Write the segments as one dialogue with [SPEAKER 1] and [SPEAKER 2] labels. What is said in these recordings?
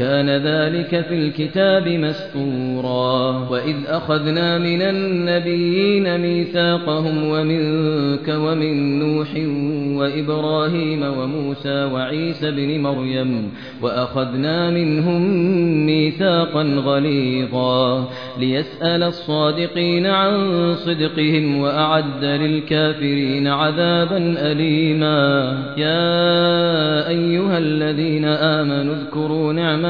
[SPEAKER 1] كان ذلك في الكتاب مسطورا وإذ أخذنا من النبيين ميثاقهم ومنك ومن نوح وإبراهيم وموسى وعيسى بن مريم وأخذنا منهم ميثاقا غليظا. ليسأل الصادقين عن صدقهم وأعد للكافرين عذابا أليما. يا أيها الذين آمنوا اذكروا نعمة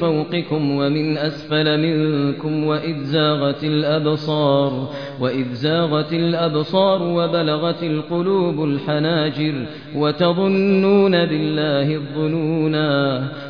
[SPEAKER 1] فوقكم ومن أسفل منكم وإذ زاغت الأبصار وإذ زاغت الأبصار وبلغت القلوب الحناجر وتظنون بالله الظنونا.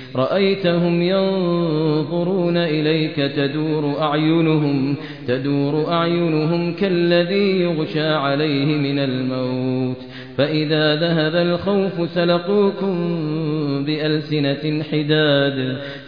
[SPEAKER 1] رأيتهم ينظرون إليك تدور أعينهم تدور أعينهم كالذي يغشى عليه من الموت. فإذا ذهب الخوف سلقوكم بألسنة حداد.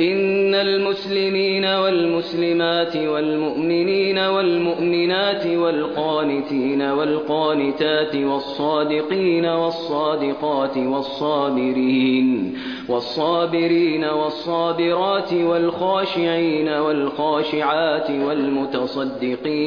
[SPEAKER 1] إن المسلمين والمسلمات والمؤمنين والمؤمنات والقانتين والقانتات والصادقين والصادقات والصابرين والصابرين والصابرات والخاشعين والخاشعات والمتصدقين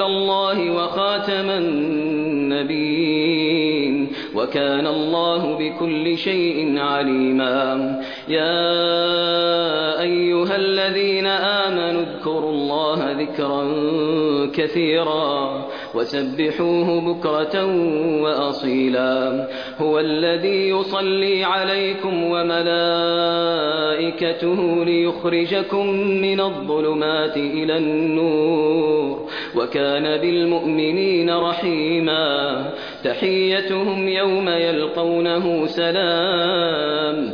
[SPEAKER 1] الله وخاتم النبيين وكان الله بكل شيء عليما. يا أيها الذين آمنوا اذكروا الله ذكرا كثيرا وسبحوه بكرة وأصيلا. هو الذي يصلي عليكم وملائكته ليخرجكم من الظلمات إلى النور وكان بالمؤمنين رحيما. تحيتهم يوم يلقونه سلام.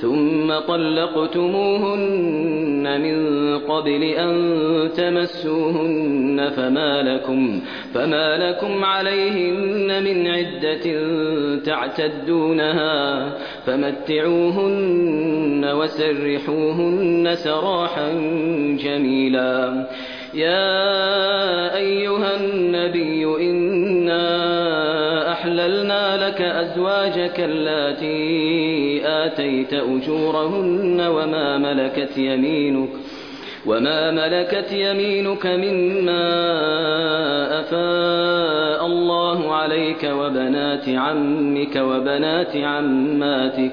[SPEAKER 1] ثم طلقتموهن من قبل أن تمسوهن فما لكم فما لكم عليهن من عدة تعتدونها فمتعوهن وسرحوهن سراحا جميلا. يا أيها النبي إنا أحللنا لك أزواجك اللاتي آتيت أجورهن وما ملكت يمينك وما ملكت يمينك مما أفاء الله عليك وبنات عمك وبنات عماتك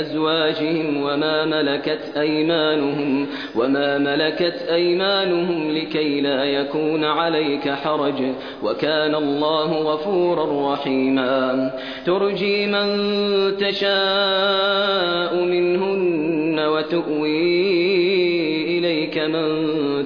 [SPEAKER 1] أزواجهم وما ملكت أيمانهم وما ملكت أيمانهم لكي لا يكون عليك حرج وكان الله غفورا رحيما. ترجي من تشاء منهن وتؤوي إليك من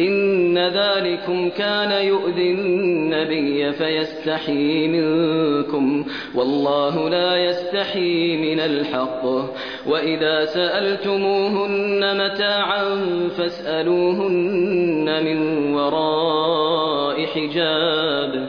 [SPEAKER 1] إن ذلكم كان يؤذي النبي فيستحي منكم. والله لا يستحي من الحق. وإذا سألتموهن متاعا فاسألوهن من وراء حجاب.